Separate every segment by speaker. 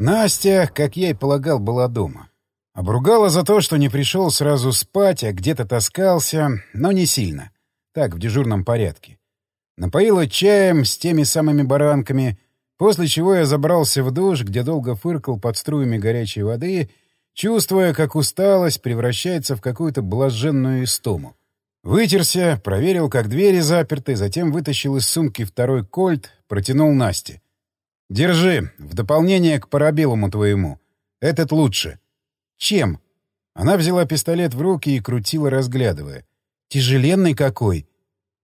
Speaker 1: Настя, как я и полагал, была дома. Обругала за то, что не пришел сразу спать, а где-то таскался, но не сильно. Так, в дежурном порядке. Напоила чаем с теми самыми баранками, после чего я забрался в душ, где долго фыркал под струями горячей воды, чувствуя, как усталость превращается в какую-то блаженную истому. Вытерся, проверил, как двери заперты, затем вытащил из сумки второй кольт, протянул Насте. «Держи, в дополнение к парабеллуму твоему. Этот лучше». «Чем?» Она взяла пистолет в руки и крутила, разглядывая. «Тяжеленный какой!»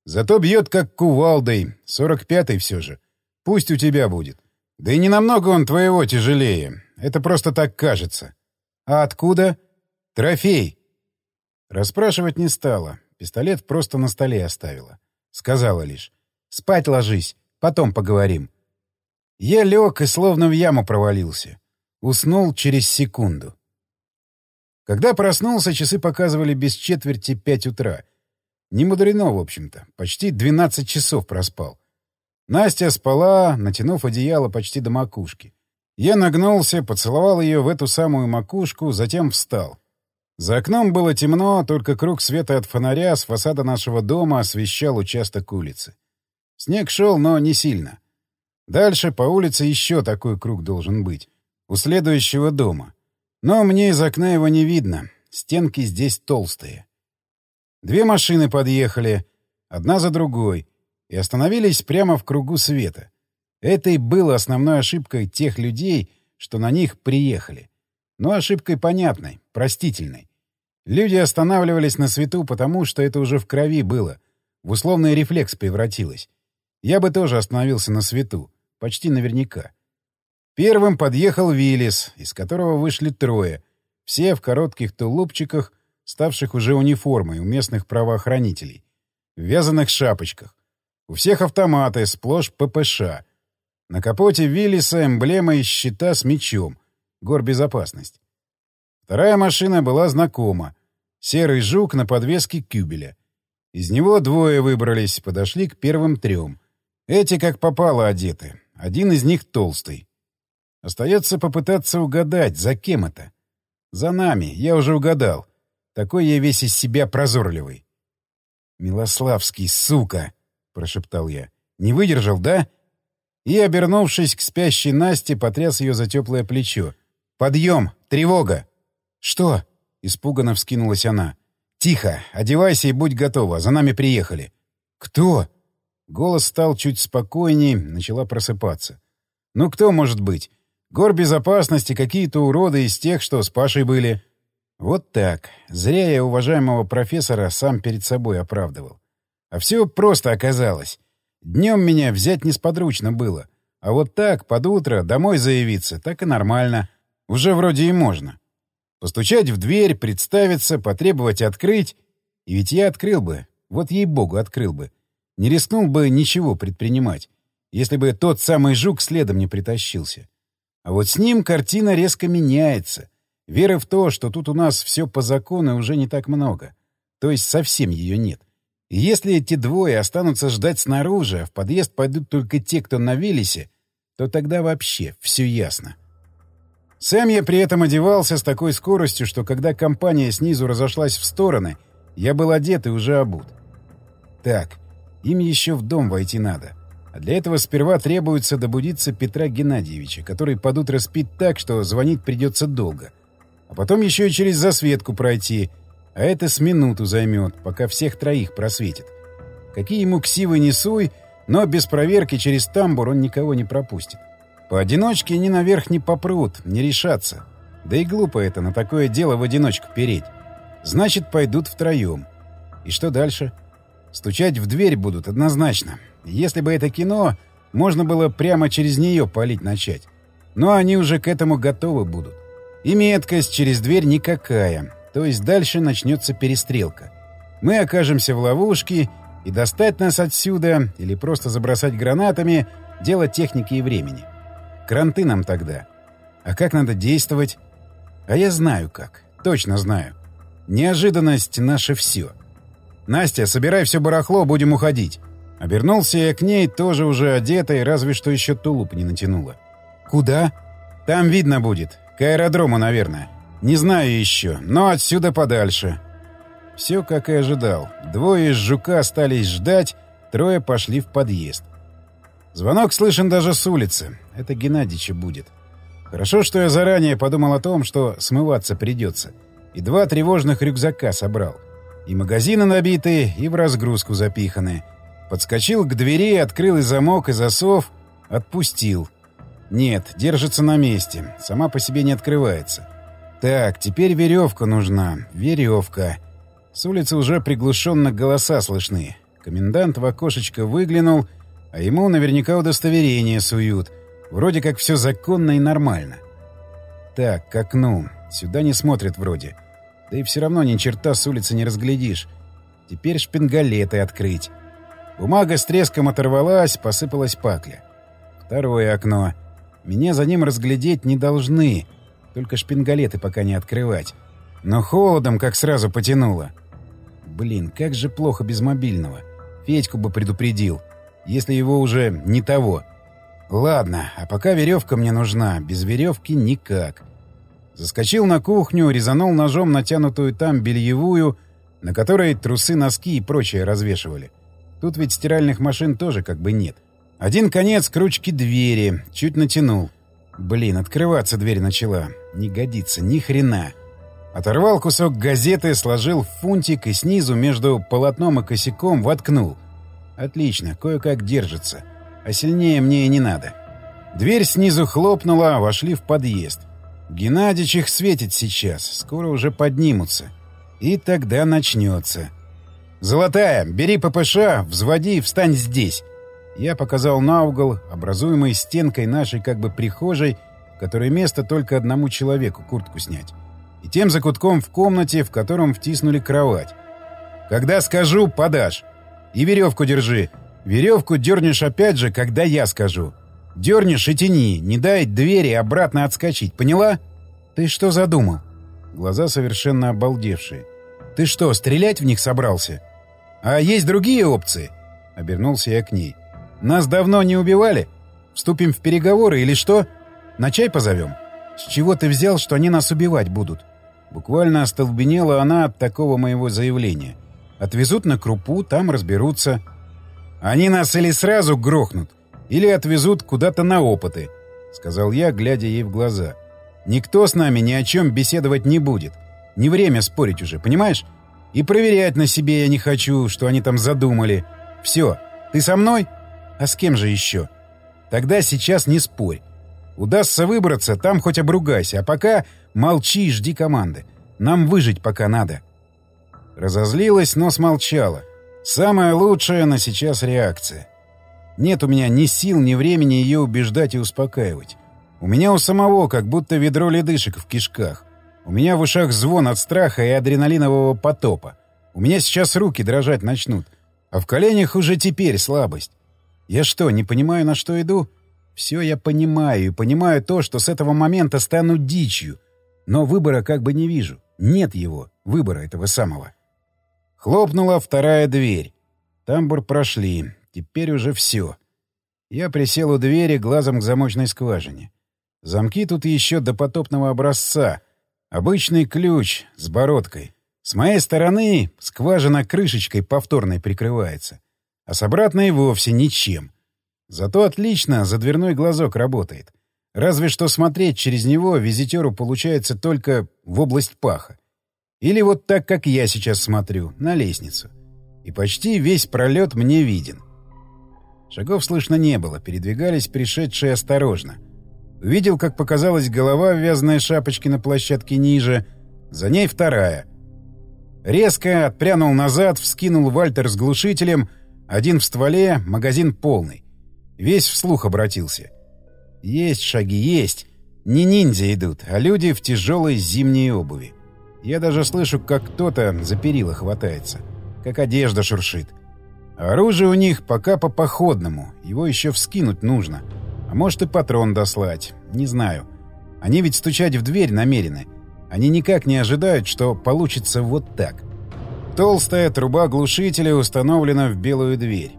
Speaker 1: «Зато бьет как кувалдой. Сорок пятый все же. Пусть у тебя будет. Да и не намного он твоего тяжелее. Это просто так кажется». «А откуда?» «Трофей». Расспрашивать не стала. Пистолет просто на столе оставила. Сказала лишь. «Спать ложись, потом поговорим». Я лег и словно в яму провалился. Уснул через секунду. Когда проснулся, часы показывали без четверти пять утра. Не мудрено, в общем-то. Почти двенадцать часов проспал. Настя спала, натянув одеяло почти до макушки. Я нагнулся, поцеловал ее в эту самую макушку, затем встал. За окном было темно, только круг света от фонаря с фасада нашего дома освещал участок улицы. Снег шел, но не сильно. Дальше по улице еще такой круг должен быть. У следующего дома. Но мне из окна его не видно. Стенки здесь толстые. Две машины подъехали, одна за другой, и остановились прямо в кругу света. Это и было основной ошибкой тех людей, что на них приехали. Но ошибкой понятной, простительной. Люди останавливались на свету, потому что это уже в крови было. В условный рефлекс превратилось. Я бы тоже остановился на свету. Почти наверняка. Первым подъехал Виллис, из которого вышли трое. Все в коротких тулупчиках, ставших уже униформой у местных правоохранителей. В вязаных шапочках. У всех автоматы, сплошь ППШ. На капоте Виллиса эмблема из щита с мечом — Горбезопасность. Вторая машина была знакома. Серый жук на подвеске кюбеля. Из него двое выбрались, подошли к первым трем. Эти как попало одеты. Один из них толстый. Остается попытаться угадать, за кем это. За нами, я уже угадал. Такой я весь из себя прозорливый. «Милославский, сука!» — прошептал я. «Не выдержал, да?» И, обернувшись к спящей Насте, потряс ее за теплое плечо. «Подъем! Тревога!» «Что?» — испуганно вскинулась она. «Тихо! Одевайся и будь готова. За нами приехали». «Кто?» Голос стал чуть спокойнее, начала просыпаться. «Ну кто может быть? Гор безопасности какие-то уроды из тех, что с Пашей были». Вот так. Зря я уважаемого профессора сам перед собой оправдывал. А все просто оказалось. Днем меня взять несподручно было. А вот так, под утро, домой заявиться, так и нормально. Уже вроде и можно. Постучать в дверь, представиться, потребовать открыть. И ведь я открыл бы. Вот ей-богу, открыл бы. Не рискнул бы ничего предпринимать, если бы тот самый жук следом не притащился. А вот с ним картина резко меняется. Веры в то, что тут у нас все по закону, уже не так много. То есть совсем ее нет. И если эти двое останутся ждать снаружи, а в подъезд пойдут только те, кто на Велесе, то тогда вообще все ясно. Сам я при этом одевался с такой скоростью, что когда компания снизу разошлась в стороны, я был одет и уже обут. Так, им еще в дом войти надо. А для этого сперва требуется добудиться Петра Геннадьевича, который под утро спит так, что звонить придется долго. А потом еще и через засветку пройти, а это с минуту займет, пока всех троих просветит. Какие ему ксивы не суй, но без проверки через тамбур он никого не пропустит. Поодиночке они наверх не попрут, не решатся. Да и глупо это, на такое дело в одиночку переть. Значит, пойдут втроем. И что дальше? Стучать в дверь будут однозначно. Если бы это кино, можно было прямо через нее палить начать. Но они уже к этому готовы будут. И меткость через дверь никакая. То есть дальше начнется перестрелка. Мы окажемся в ловушке, и достать нас отсюда или просто забросать гранатами — дело техники и времени. — Кранты нам тогда. А как надо действовать? А я знаю как. Точно знаю. Неожиданность — наше все. «Настя, собирай все барахло, будем уходить». Обернулся я к ней, тоже уже одетой, разве что еще тулуп не натянула. «Куда?» Там видно будет. К аэродрому, наверное. Не знаю еще, но отсюда подальше. Все, как и ожидал. Двое из «Жука» остались ждать, трое пошли в подъезд. Звонок слышен даже с улицы. Это Геннадича будет. Хорошо, что я заранее подумал о том, что смываться придется. И два тревожных рюкзака собрал. И магазины набиты, и в разгрузку запиханы. Подскочил к двери, открыл и замок, и засов. Отпустил. Нет, держится на месте. Сама по себе не открывается. Так, теперь веревка нужна. Веревка. С улицы уже приглушенно голоса слышны. Комендант в окошечко выглянул, а ему наверняка удостоверение суют. Вроде как все законно и нормально. Так, к окну. Сюда не смотрят вроде. Да и все равно ни черта с улицы не разглядишь. Теперь шпингалеты открыть. Бумага с треском оторвалась, посыпалась пакля. Второе окно. Меня за ним разглядеть не должны. Только шпингалеты пока не открывать. Но холодом как сразу потянуло. Блин, как же плохо без мобильного. Федьку бы предупредил, если его уже не того. Ладно, а пока веревка мне нужна, без веревки никак. Заскочил на кухню, резанул ножом натянутую там бельевую, на которой трусы, носки и прочее развешивали. Тут ведь стиральных машин тоже как бы нет. Один конец к ручке двери, чуть натянул. Блин, открываться дверь начала. Не годится, ни хрена. Оторвал кусок газеты, сложил фунтик и снизу между полотном и косяком воткнул. Отлично, кое-как держится. А сильнее мне и не надо. Дверь снизу хлопнула, вошли в подъезд. Геннадьич их светит сейчас, скоро уже поднимутся. И тогда начнется. «Золотая, бери ППШ, взводи и встань здесь». Я показал на угол, образуемый стенкой нашей как бы прихожей, в которой место только одному человеку куртку снять и тем закутком в комнате, в котором втиснули кровать. «Когда скажу, подашь. И веревку держи. Веревку дернешь опять же, когда я скажу. Дернешь и тяни, не дай двери обратно отскочить, поняла?» «Ты что задумал?» Глаза совершенно обалдевшие. «Ты что, стрелять в них собрался?» «А есть другие опции?» Обернулся я к ней. «Нас давно не убивали? Вступим в переговоры или что? На чай позовем?» «С чего ты взял, что они нас убивать будут?» Буквально остолбенела она от такого моего заявления. Отвезут на крупу, там разберутся. Они нас или сразу грохнут, или отвезут куда-то на опыты, — сказал я, глядя ей в глаза. Никто с нами ни о чем беседовать не будет. Не время спорить уже, понимаешь? И проверять на себе я не хочу, что они там задумали. Все, ты со мной? А с кем же еще? Тогда сейчас не спорь. Удастся выбраться, там хоть обругайся, а пока молчи и жди команды. Нам выжить пока надо. Разозлилась, но смолчала. Самая лучшая на сейчас реакция. Нет у меня ни сил, ни времени ее убеждать и успокаивать. У меня у самого как будто ведро ледышек в кишках. У меня в ушах звон от страха и адреналинового потопа. У меня сейчас руки дрожать начнут. А в коленях уже теперь слабость. Я что, не понимаю, на что иду? Все я понимаю и понимаю то, что с этого момента стану дичью. Но выбора как бы не вижу. Нет его, выбора этого самого. Хлопнула вторая дверь. Тамбур прошли. Теперь уже все. Я присел у двери глазом к замочной скважине. Замки тут еще до потопного образца. Обычный ключ с бородкой. С моей стороны скважина крышечкой повторной прикрывается. А с обратной вовсе ничем. Зато отлично за дверной глазок работает. Разве что смотреть через него визитеру получается только в область паха. Или вот так, как я сейчас смотрю, на лестницу. И почти весь пролет мне виден. Шагов слышно не было, передвигались пришедшие осторожно. Увидел, как показалась голова в вязаной шапочке на площадке ниже, за ней вторая. Резко отпрянул назад, вскинул Вальтер с глушителем, один в стволе, магазин полный. Весь вслух обратился. Есть шаги, есть. Не ниндзя идут, а люди в тяжелой зимней обуви. Я даже слышу, как кто-то за перила хватается. Как одежда шуршит. Оружие у них пока по походному. Его еще вскинуть нужно. А может и патрон дослать. Не знаю. Они ведь стучать в дверь намерены. Они никак не ожидают, что получится вот так. Толстая труба глушителя установлена в белую дверь.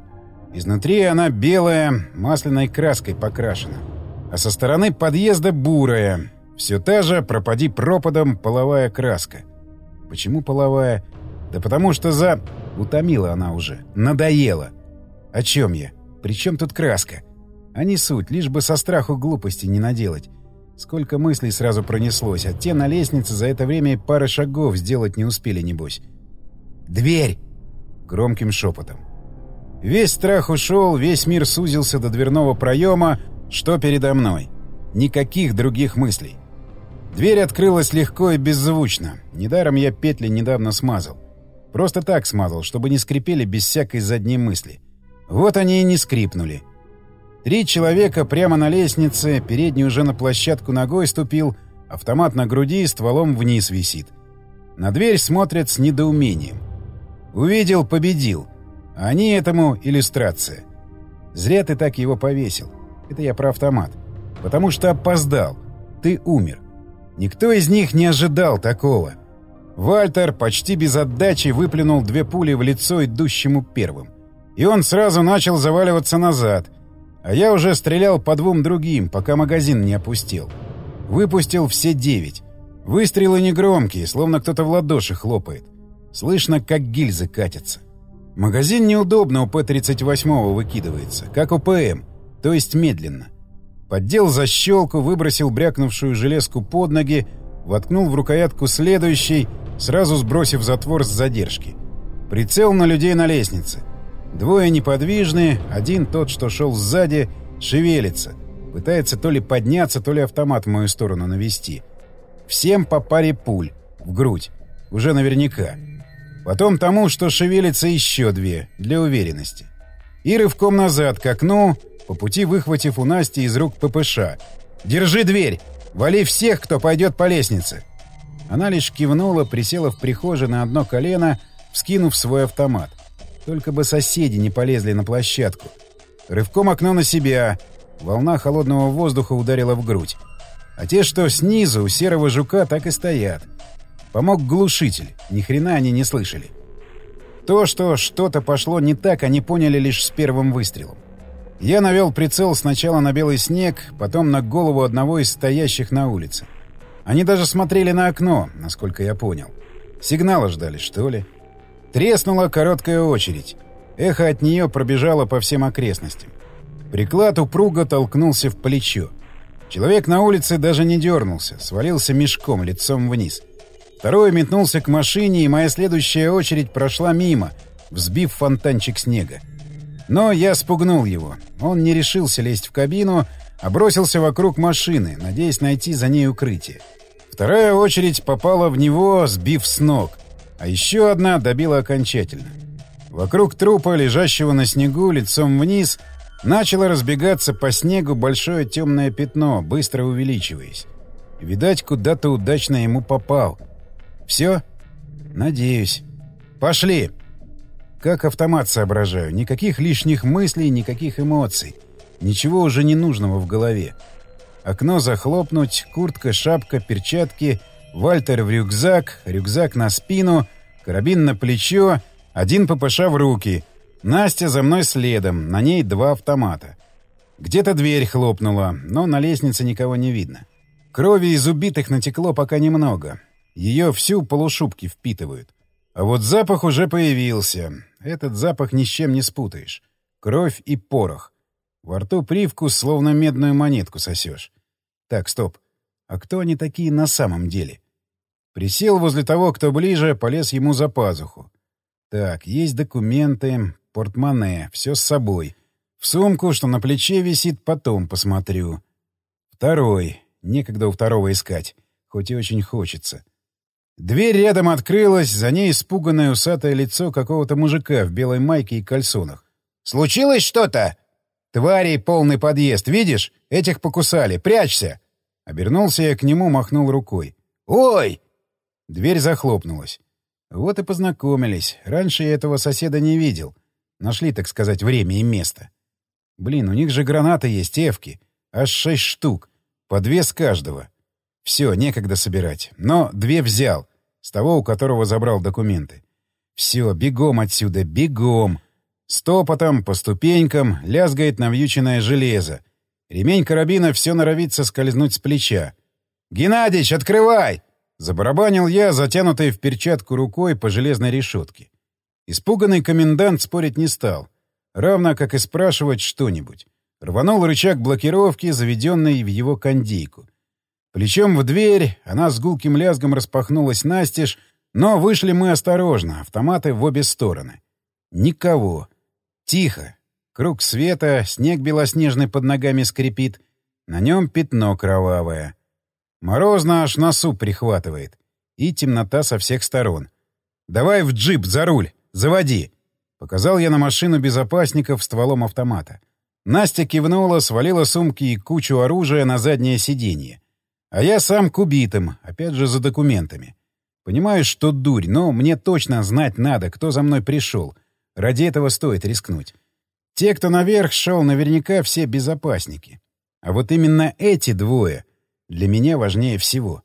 Speaker 1: Изнутри она белая, масляной краской покрашена. а со стороны подъезда бурая. Все та же пропади пропадом половая краска. Почему половая? Да потому что за... Утомила она уже. Надоела. О чем я? При чем тут краска? А не суть, лишь бы со страху глупости не наделать. Сколько мыслей сразу пронеслось, а те на лестнице за это время пары шагов сделать не успели, небось. «Дверь!» — громким шепотом. Весь страх ушел, весь мир сузился до дверного проема, что передо мной. Никаких других мыслей. Дверь открылась легко и беззвучно. Недаром я петли недавно смазал. Просто так смазал, чтобы не скрипели без всякой задней мысли. Вот они и не скрипнули. Три человека прямо на лестнице, передний уже на площадку ногой ступил, автомат на груди стволом вниз висит. На дверь смотрят с недоумением. Увидел — победил. А они этому иллюстрация. Зря ты так его повесил. Это я про автомат. Потому что опоздал. Ты умер. Никто из них не ожидал такого. Вальтер почти без отдачи выплюнул две пули в лицо идущему первым. И он сразу начал заваливаться назад. А я уже стрелял по двум другим, пока магазин не опустил. Выпустил все девять. Выстрелы негромкие, словно кто-то в ладоши хлопает. Слышно, как гильзы катятся. Магазин неудобно у П-38 выкидывается, как у ПМ, то есть медленно. Поддел защелку, выбросил брякнувшую железку под ноги, воткнул в рукоятку следующий, сразу сбросив затвор с задержки. Прицел на людей на лестнице. Двое неподвижные, один тот, что шел сзади, шевелится. Пытается то ли подняться, то ли автомат в мою сторону навести. Всем по паре пуль. В грудь. Уже наверняка. Потом тому, что шевелится еще две, для уверенности. И рывком назад к окну, по пути выхватив у Насти из рук ППШ. «Держи дверь! Вали всех, кто пойдет по лестнице!» Она лишь кивнула, присела в прихожей на одно колено, вскинув свой автомат. Только бы соседи не полезли на площадку. Рывком окно на себя. Волна холодного воздуха ударила в грудь. А те, что снизу, у серого жука, так и стоят — Помог глушитель. Ни хрена они не слышали. То, что что-то пошло не так, они поняли лишь с первым выстрелом. Я навел прицел сначала на белый снег, потом на голову одного из стоящих на улице. Они даже смотрели на окно, насколько я понял. Сигнала ждали, что ли? Треснула короткая очередь. Эхо от нее пробежало по всем окрестностям. Приклад упруго толкнулся в плечо. Человек на улице даже не дернулся, свалился мешком, лицом вниз. Второй метнулся к машине, и моя следующая очередь прошла мимо, взбив фонтанчик снега. Но я спугнул его. Он не решился лезть в кабину, а бросился вокруг машины, надеясь найти за ней укрытие. Вторая очередь попала в него, сбив с ног, а еще одна добила окончательно. Вокруг трупа, лежащего на снегу, лицом вниз, начало разбегаться по снегу большое темное пятно, быстро увеличиваясь. Видать, куда-то удачно ему попал — все? Надеюсь. Пошли. Как автомат соображаю. Никаких лишних мыслей, никаких эмоций. Ничего уже не нужного в голове. Окно захлопнуть, куртка, шапка, перчатки, Вальтер в рюкзак, рюкзак на спину, карабин на плечо, один ППШ в руки. Настя за мной следом, на ней два автомата. Где-то дверь хлопнула, но на лестнице никого не видно. Крови из убитых натекло пока немного. Ее всю полушубки впитывают. А вот запах уже появился. Этот запах ни с чем не спутаешь. Кровь и порох. Во рту привкус, словно медную монетку сосешь. Так, стоп. А кто они такие на самом деле? Присел возле того, кто ближе, полез ему за пазуху. Так, есть документы, портмоне, все с собой. В сумку, что на плече висит, потом посмотрю. Второй. Некогда у второго искать, хоть и очень хочется. Дверь рядом открылась, за ней испуганное усатое лицо какого-то мужика в белой майке и кальсонах. «Случилось что-то?» «Тварей полный подъезд, видишь? Этих покусали. Прячься!» Обернулся я к нему, махнул рукой. «Ой!» Дверь захлопнулась. Вот и познакомились. Раньше я этого соседа не видел. Нашли, так сказать, время и место. Блин, у них же гранаты есть, эвки. Аж шесть штук. По две с каждого. Все, некогда собирать. Но две взял. С того, у которого забрал документы. Все, бегом отсюда, бегом. Стопотом, по ступенькам, лязгает навьюченное железо. Ремень карабина все норовит соскользнуть с плеча. «Геннадич, открывай!» Забарабанил я, затянутой в перчатку рукой по железной решетке. Испуганный комендант спорить не стал, равно как и спрашивать что-нибудь. Рванул рычаг блокировки, заведенный в его кондейку. Плечом в дверь, она с гулким лязгом распахнулась настежь, но вышли мы осторожно, автоматы в обе стороны. Никого. Тихо. Круг света, снег белоснежный под ногами скрипит. На нем пятно кровавое. Морозно аж носу прихватывает. И темнота со всех сторон. «Давай в джип, за руль! Заводи!» Показал я на машину безопасников стволом автомата. Настя кивнула, свалила сумки и кучу оружия на заднее сиденье. А я сам к убитым, опять же за документами. Понимаю, что дурь, но мне точно знать надо, кто за мной пришел. Ради этого стоит рискнуть. Те, кто наверх шел, наверняка все безопасники. А вот именно эти двое для меня важнее всего.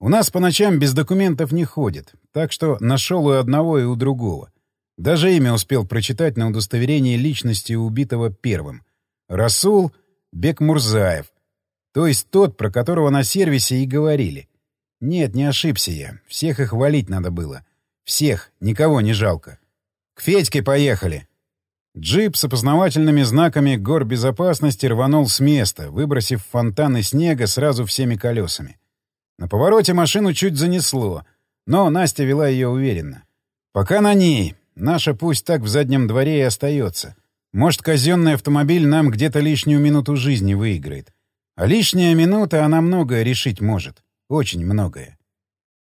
Speaker 1: У нас по ночам без документов не ходят, так что нашел и одного, и у другого. Даже имя успел прочитать на удостоверении личности убитого первым. Расул Бекмурзаев. То есть тот, про которого на сервисе и говорили. Нет, не ошибся я. Всех их валить надо было. Всех, никого не жалко. К Федьке поехали. Джип с опознавательными знаками гор безопасности рванул с места, выбросив фонтаны снега сразу всеми колесами. На повороте машину чуть занесло, но Настя вела ее уверенно. Пока на ней. Наша пусть так в заднем дворе и остается. Может, казенный автомобиль нам где-то лишнюю минуту жизни выиграет. А лишняя минута, она многое решить может. Очень многое.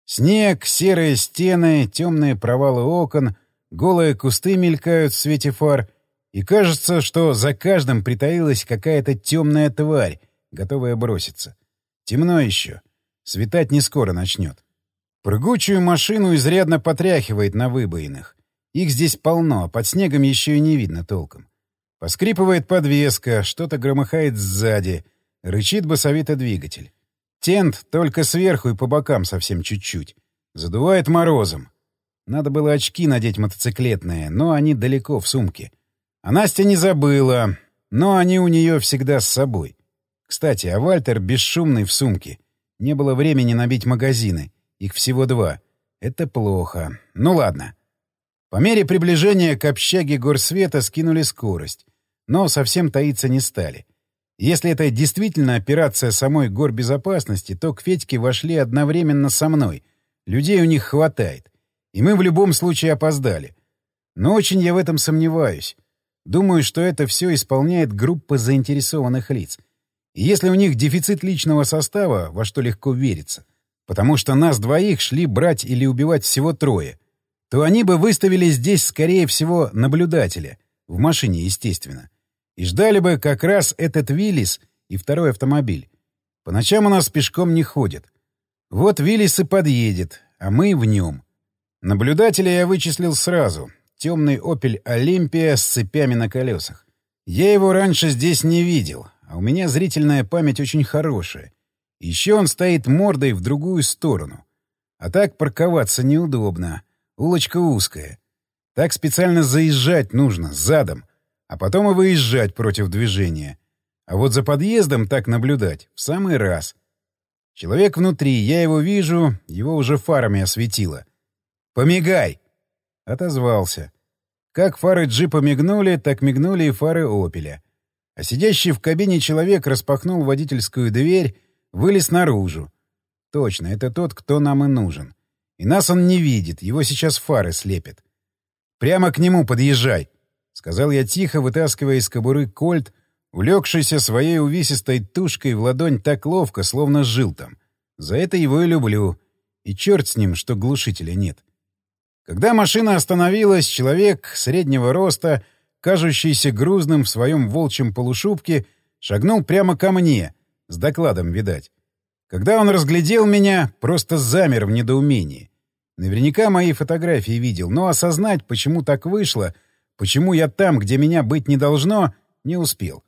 Speaker 1: Снег, серые стены, темные провалы окон, голые кусты мелькают в свете фар, и кажется, что за каждым притаилась какая-то темная тварь, готовая броситься. Темно еще. Светать не скоро начнет. Прыгучую машину изрядно потряхивает на выбоинах. Их здесь полно, а под снегом еще и не видно толком. Поскрипывает подвеска, что-то громыхает сзади, рычит басовито двигатель. Тент только сверху и по бокам совсем чуть-чуть. Задувает морозом. Надо было очки надеть мотоциклетные, но они далеко в сумке. А Настя не забыла, но они у нее всегда с собой. Кстати, а Вальтер бесшумный в сумке. Не было времени набить магазины. Их всего два. Это плохо. Ну ладно. По мере приближения к общаге горсвета скинули скорость но совсем таиться не стали. Если это действительно операция самой горбезопасности, то к Федьке вошли одновременно со мной. Людей у них хватает. И мы в любом случае опоздали. Но очень я в этом сомневаюсь. Думаю, что это все исполняет группа заинтересованных лиц. И если у них дефицит личного состава, во что легко верится, потому что нас двоих шли брать или убивать всего трое, то они бы выставили здесь, скорее всего, наблюдателя. В машине, естественно. И ждали бы как раз этот Виллис и второй автомобиль. По ночам у нас пешком не ходят. Вот Виллис и подъедет, а мы в нем. Наблюдателя я вычислил сразу. Темный «Опель Олимпия» с цепями на колесах. Я его раньше здесь не видел, а у меня зрительная память очень хорошая. Еще он стоит мордой в другую сторону. А так парковаться неудобно. Улочка узкая. Так специально заезжать нужно, задом а потом и выезжать против движения. А вот за подъездом так наблюдать в самый раз. Человек внутри, я его вижу, его уже фарами осветило. «Помигай!» — отозвался. Как фары джипа мигнули, так мигнули и фары «Опеля». А сидящий в кабине человек распахнул водительскую дверь, вылез наружу. Точно, это тот, кто нам и нужен. И нас он не видит, его сейчас фары слепят. «Прямо к нему подъезжай!» — сказал я тихо, вытаскивая из кобуры кольт, улегшийся своей увесистой тушкой в ладонь так ловко, словно жил там. За это его и люблю. И черт с ним, что глушителя нет. Когда машина остановилась, человек среднего роста, кажущийся грузным в своем волчьем полушубке, шагнул прямо ко мне, с докладом, видать. Когда он разглядел меня, просто замер в недоумении. Наверняка мои фотографии видел, но осознать, почему так вышло — Почему я там, где меня быть не должно, не успел.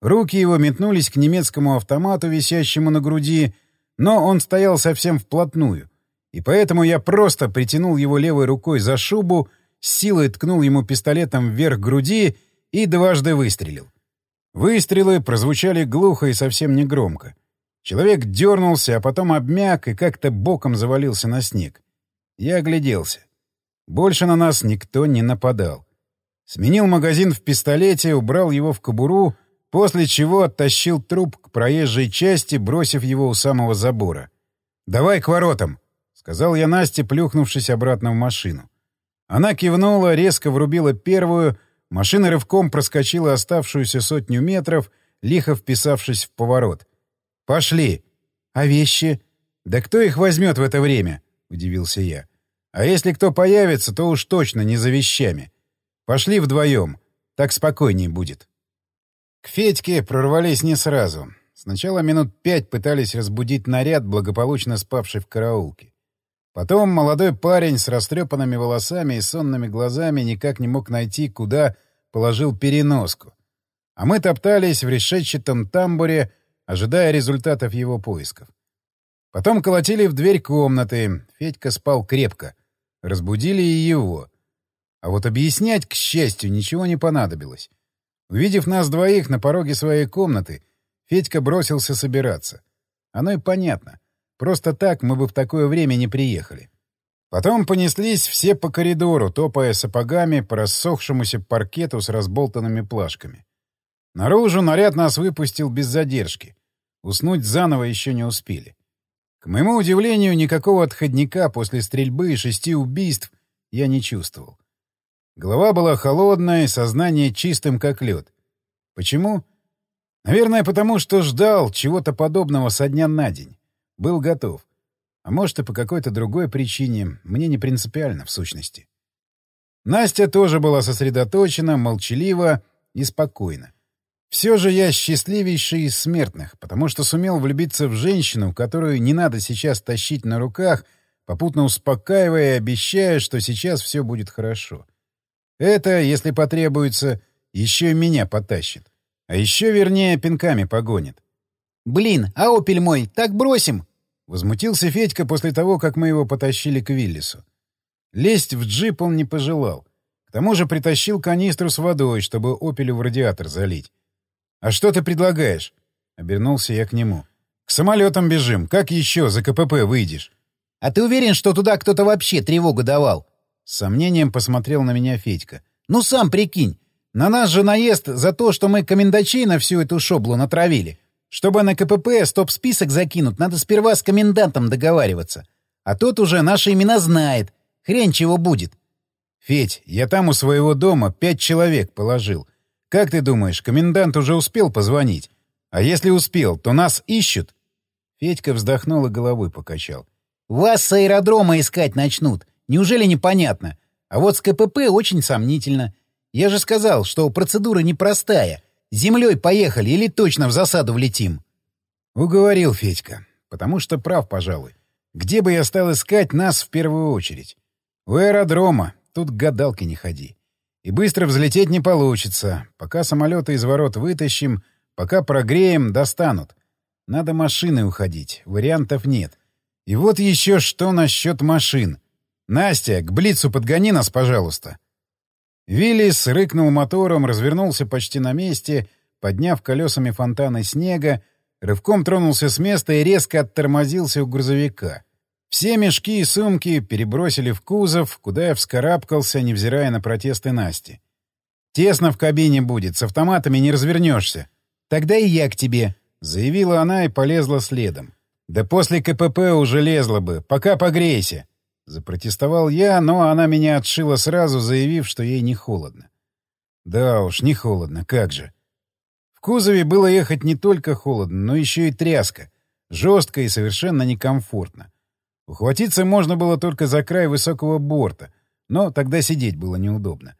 Speaker 1: Руки его метнулись к немецкому автомату, висящему на груди, но он стоял совсем вплотную. И поэтому я просто притянул его левой рукой за шубу, силой ткнул ему пистолетом вверх груди и дважды выстрелил. Выстрелы прозвучали глухо и совсем негромко. Человек дернулся, а потом обмяк и как-то боком завалился на снег. Я огляделся. Больше на нас никто не нападал. Сменил магазин в пистолете, убрал его в кобуру, после чего оттащил труп к проезжей части, бросив его у самого забора. «Давай к воротам!» — сказал я Насте, плюхнувшись обратно в машину. Она кивнула, резко врубила первую, машина рывком проскочила оставшуюся сотню метров, лихо вписавшись в поворот. «Пошли!» «А вещи?» «Да кто их возьмет в это время?» — удивился я. «А если кто появится, то уж точно не за вещами. Пошли вдвоем. Так спокойней будет». К Федьке прорвались не сразу. Сначала минут пять пытались разбудить наряд, благополучно спавший в караулке. Потом молодой парень с растрепанными волосами и сонными глазами никак не мог найти, куда положил переноску. А мы топтались в решетчатом тамбуре, ожидая результатов его поисков. Потом колотили в дверь комнаты. Федька спал крепко. Разбудили и его. А вот объяснять, к счастью, ничего не понадобилось. Увидев нас двоих на пороге своей комнаты, Федька бросился собираться. Оно и понятно. Просто так мы бы в такое время не приехали. Потом понеслись все по коридору, топая сапогами по рассохшемуся паркету с разболтанными плашками. Наружу наряд нас выпустил без задержки. Уснуть заново еще не успели. К моему удивлению, никакого отходника после стрельбы и шести убийств я не чувствовал. Голова была холодная, сознание чистым, как лед. Почему? Наверное, потому что ждал чего-то подобного со дня на день. Был готов. А может, и по какой-то другой причине. Мне не принципиально, в сущности. Настя тоже была сосредоточена, молчалива и спокойна. Все же я счастливейший из смертных, потому что сумел влюбиться в женщину, которую не надо сейчас тащить на руках, попутно успокаивая и обещая, что сейчас все будет хорошо. Это, если потребуется, еще и меня потащит. А еще, вернее, пинками погонит.
Speaker 2: «Блин, а опель мой, так бросим!»
Speaker 1: Возмутился Федька после того, как мы его потащили к Виллису. Лезть в джип он не пожелал. К тому же притащил канистру с водой, чтобы опелю в радиатор залить. «А что ты предлагаешь?» — обернулся я к нему. «К самолетам бежим. Как еще за КПП выйдешь?»
Speaker 2: «А ты уверен, что туда кто-то вообще тревогу давал?»
Speaker 1: С сомнением посмотрел на меня Федька.
Speaker 2: «Ну сам прикинь, на нас же наезд за то, что мы комендачей на всю эту шоблу натравили. Чтобы на КПП стоп-список закинуть, надо сперва с комендантом договариваться. А тот уже наши имена знает. Хрень чего будет».
Speaker 1: «Федь, я там у своего дома пять человек положил. Как ты думаешь, комендант уже успел позвонить? А если успел, то нас ищут?» Федька вздохнул и головой покачал.
Speaker 2: «Вас с аэродрома искать начнут. Неужели непонятно? А вот с КПП очень сомнительно. Я же сказал, что процедура непростая. Землей поехали или точно в засаду влетим?
Speaker 1: Уговорил Федька. Потому что прав, пожалуй. Где бы я стал искать нас в первую очередь? У аэродрома. Тут гадалки не ходи. И быстро взлететь не получится. Пока самолеты из ворот вытащим, пока прогреем, достанут. Надо машиной уходить. Вариантов нет. И вот еще что насчет машин. «Настя, к Блицу подгони нас, пожалуйста». Виллис рыкнул мотором, развернулся почти на месте, подняв колесами фонтаны снега, рывком тронулся с места и резко оттормозился у грузовика. Все мешки и сумки перебросили в кузов, куда я вскарабкался, невзирая на протесты Насти. «Тесно в кабине будет, с автоматами не развернешься».
Speaker 2: «Тогда и я к тебе», —
Speaker 1: заявила она и полезла следом. «Да после КПП уже лезла бы. Пока погрейся». Запротестовал я, но она меня отшила сразу, заявив, что ей не холодно. Да уж, не холодно, как же. В кузове было ехать не только холодно, но еще и тряска. Жестко и совершенно некомфортно. Ухватиться можно было только за край высокого борта, но тогда сидеть было неудобно.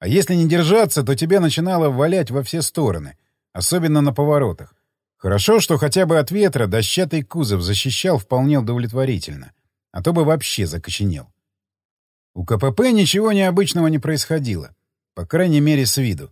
Speaker 1: А если не держаться, то тебя начинало валять во все стороны, особенно на поворотах. Хорошо, что хотя бы от ветра дощатый кузов защищал вполне удовлетворительно а то бы вообще закоченел. У КПП ничего необычного не происходило, по крайней мере с виду.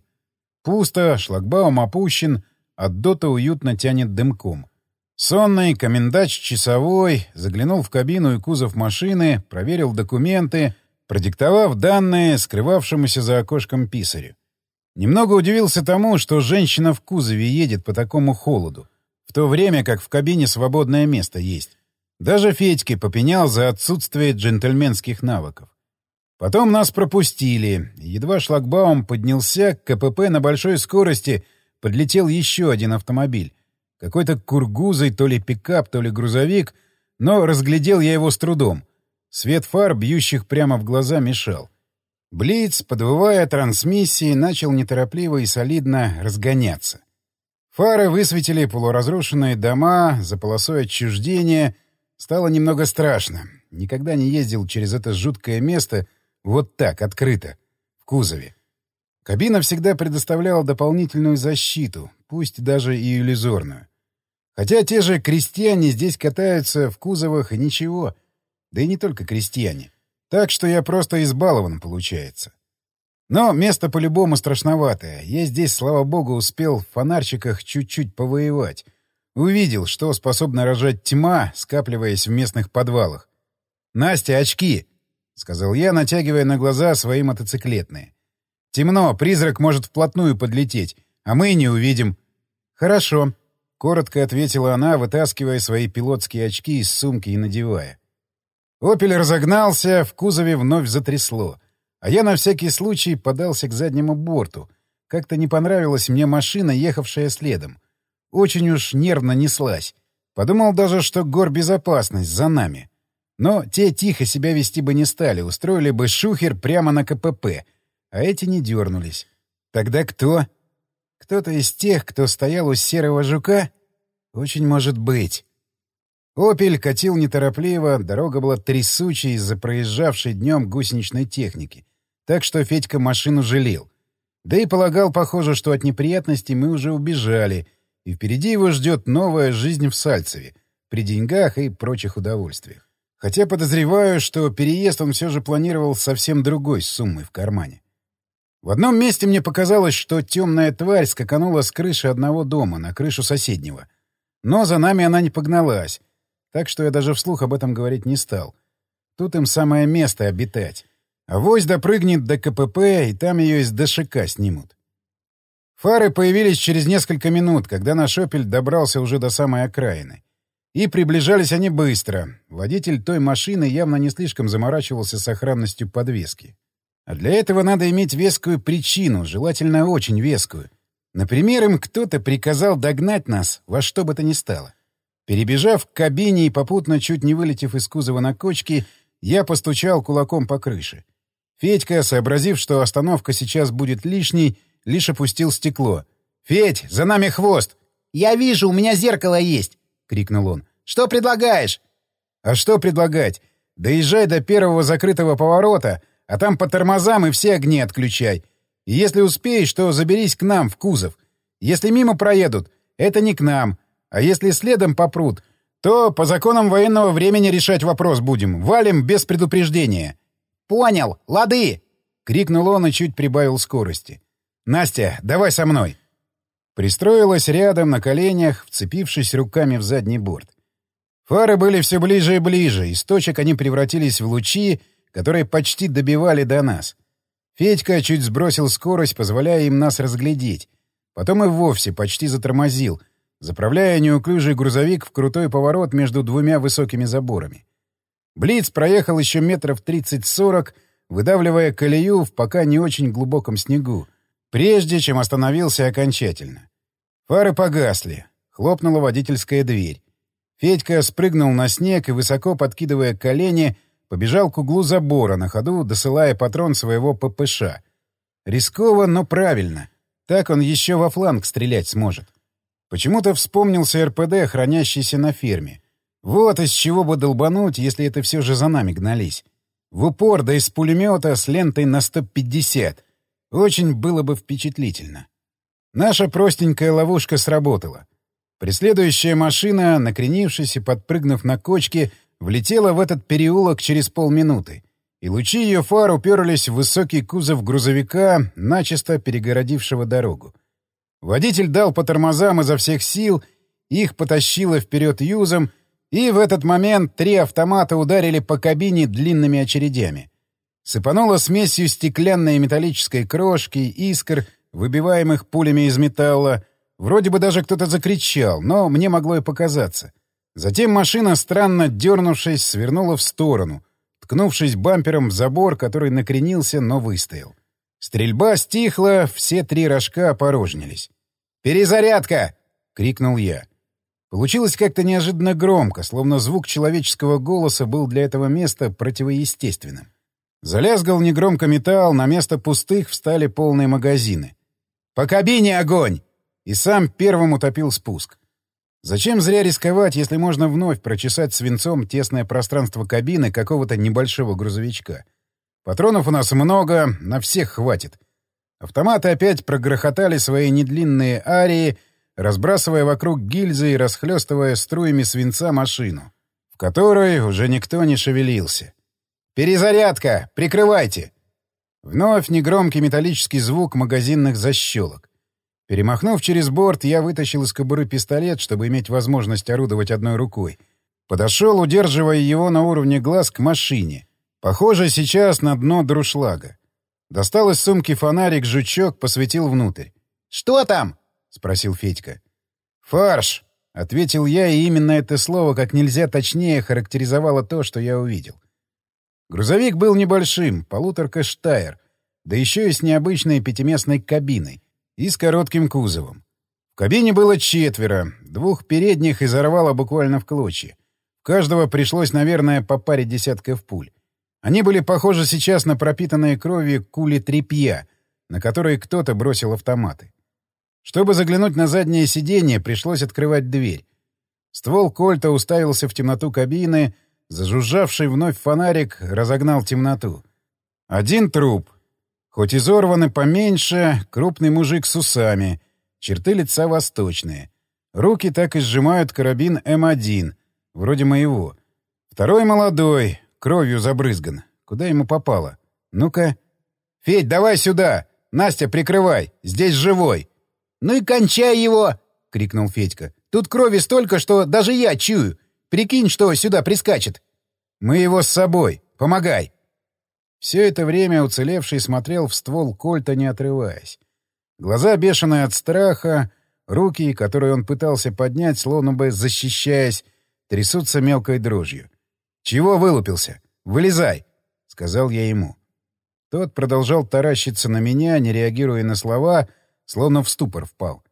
Speaker 1: Пусто, шлагбаум опущен, от дота уютно тянет дымком. Сонный комендач часовой заглянул в кабину и кузов машины, проверил документы, продиктовав данные скрывавшемуся за окошком писарю. Немного удивился тому, что женщина в кузове едет по такому холоду, в то время как в кабине свободное место есть. Даже Федьке попенял за отсутствие джентльменских навыков. Потом нас пропустили. Едва шлагбаум поднялся, к КПП на большой скорости подлетел еще один автомобиль. Какой-то кургузый, то ли пикап, то ли грузовик, но разглядел я его с трудом. Свет фар, бьющих прямо в глаза, мешал. Блиц, подвывая трансмиссии, начал неторопливо и солидно разгоняться. Фары высветили полуразрушенные дома, за полосой отчуждения. Стало немного страшно. Никогда не ездил через это жуткое место вот так, открыто, в кузове. Кабина всегда предоставляла дополнительную защиту, пусть даже и иллюзорную. Хотя те же крестьяне здесь катаются в кузовах и ничего. Да и не только крестьяне. Так что я просто избалован, получается. Но место по-любому страшноватое. Я здесь, слава богу, успел в фонарчиках чуть-чуть повоевать. Увидел, что способна рожать тьма, скапливаясь в местных подвалах. «Настя, очки!» — сказал я, натягивая на глаза свои мотоциклетные. «Темно, призрак может вплотную подлететь, а мы и не увидим». «Хорошо», — коротко ответила она, вытаскивая свои пилотские очки из сумки и надевая. «Опель» разогнался, в кузове вновь затрясло. А я на всякий случай подался к заднему борту. Как-то не понравилась мне машина, ехавшая следом. Очень уж нервно неслась. Подумал даже, что горбезопасность за нами. Но те тихо себя вести бы не стали, устроили бы шухер прямо на КПП. А эти не дернулись. Тогда кто? Кто-то из тех, кто стоял у серого жука? Очень может быть. «Опель» катил неторопливо, дорога была трясучей из-за проезжавшей днем гусеничной техники, так что Федька машину жалел. Да и полагал, похоже, что от неприятностей мы уже убежали, и впереди его ждет новая жизнь в Сальцеве, при деньгах и прочих удовольствиях. Хотя подозреваю, что переезд он все же планировал совсем другой суммой в кармане. В одном месте мне показалось, что темная тварь скаканула с крыши одного дома на крышу соседнего. Но за нами она не погналась, так что я даже вслух об этом говорить не стал. Тут им самое место обитать. А вось допрыгнет до КПП, и там ее из ДШК снимут. Фары появились через несколько минут, когда наш «Опель» добрался уже до самой окраины. И приближались они быстро. Водитель той машины явно не слишком заморачивался с охранностью подвески. А для этого надо иметь вескую причину, желательно очень вескую. Например, им кто-то приказал догнать нас во что бы то ни стало. Перебежав к кабине и попутно чуть не вылетев из кузова на кочки, я постучал кулаком по крыше. Федька, сообразив, что остановка сейчас будет лишней, лишь опустил стекло. «Федь, за нами хвост!»
Speaker 2: «Я вижу, у меня зеркало есть!» — крикнул он. «Что предлагаешь?»
Speaker 1: «А что предлагать? Доезжай до первого закрытого поворота, а там по тормозам и все огни отключай. И если успеешь, то заберись к нам в кузов. Если мимо проедут, это не к нам, а если следом попрут, то по законам военного времени решать вопрос будем. Валим без предупреждения.
Speaker 2: «Понял! Лады!»
Speaker 1: — крикнул он и чуть прибавил скорости. «Настя, давай со мной!» Пристроилась рядом на коленях, вцепившись руками в задний борт. Фары были все ближе и ближе, из точек они превратились в лучи, которые почти добивали до нас. Федька чуть сбросил скорость, позволяя им нас разглядеть. Потом и вовсе почти затормозил, заправляя неуклюжий грузовик в крутой поворот между двумя высокими заборами. Блиц проехал еще метров 30-40, выдавливая колею в пока не очень глубоком снегу, прежде чем остановился окончательно. Фары погасли. Хлопнула водительская дверь. Федька спрыгнул на снег и, высоко подкидывая колени, побежал к углу забора, на ходу досылая патрон своего ППШ. Рисково, но правильно. Так он еще во фланг стрелять сможет. Почему-то вспомнился РПД, хранящийся на ферме. Вот из чего бы долбануть, если это все же за нами гнались. В упор, да из пулемета с лентой на 150. Очень было бы впечатлительно. Наша простенькая ловушка сработала. Преследующая машина, накренившись и подпрыгнув на кочке, влетела в этот переулок через полминуты, и лучи ее фар уперлись в высокий кузов грузовика, начисто перегородившего дорогу. Водитель дал по тормозам изо всех сил, их потащило вперед юзом, и в этот момент три автомата ударили по кабине длинными очередями. Сыпануло смесью стеклянной и металлической крошки, искр, выбиваемых пулями из металла. Вроде бы даже кто-то закричал, но мне могло и показаться. Затем машина, странно дернувшись, свернула в сторону, ткнувшись бампером в забор, который накренился, но выстоял. Стрельба стихла, все три рожка опорожнились. «Перезарядка!» — крикнул я. Получилось как-то неожиданно громко, словно звук человеческого голоса был для этого места противоестественным. Залязгал негромко металл, на место пустых встали полные магазины. «По кабине огонь!» И сам первым утопил спуск. Зачем зря рисковать, если можно вновь прочесать свинцом тесное пространство кабины какого-то небольшого грузовичка? Патронов у нас много, на всех хватит. Автоматы опять прогрохотали свои недлинные арии, разбрасывая вокруг гильзы и расхлестывая струями свинца машину, в которой уже никто не шевелился. «Перезарядка! Прикрывайте!» Вновь негромкий металлический звук магазинных защелок. Перемахнув через борт, я вытащил из кобуры пистолет, чтобы иметь возможность орудовать одной рукой. Подошел, удерживая его на уровне глаз, к машине. Похоже, сейчас на дно друшлага. Достал из сумки фонарик, жучок, посветил внутрь. «Что там?» — спросил Федька. «Фарш!» — ответил я, и именно это слово как нельзя точнее характеризовало то, что я увидел. Грузовик был небольшим, полуторка «Штайр», да еще и с необычной пятиместной кабиной и с коротким кузовом. В кабине было четверо, двух передних изорвало буквально в клочья. В каждого пришлось, наверное, по паре десятков пуль. Они были похожи сейчас на пропитанные кровью кули тряпья, на которые кто-то бросил автоматы. Чтобы заглянуть на заднее сиденье, пришлось открывать дверь. Ствол кольта уставился в темноту кабины — Зажужжавший вновь фонарик разогнал темноту. Один труп. Хоть изорваны поменьше, крупный мужик с усами, черты лица восточные. Руки так и сжимают карабин М1, вроде моего. Второй молодой, кровью забрызган. Куда ему попало? Ну-ка. «Федь, давай сюда! Настя, прикрывай! Здесь живой!» «Ну и кончай его!» — крикнул Федька. «Тут крови столько, что даже я чую. Прикинь, что сюда прискачет. Мы его с собой. Помогай. Все это время уцелевший смотрел в ствол кольта, не отрываясь. Глаза бешеные от страха, руки, которые он пытался поднять, словно бы защищаясь, трясутся мелкой дрожью. «Чего вылупился? Вылезай!» — сказал я ему. Тот продолжал таращиться на меня, не реагируя на слова, словно в ступор впал.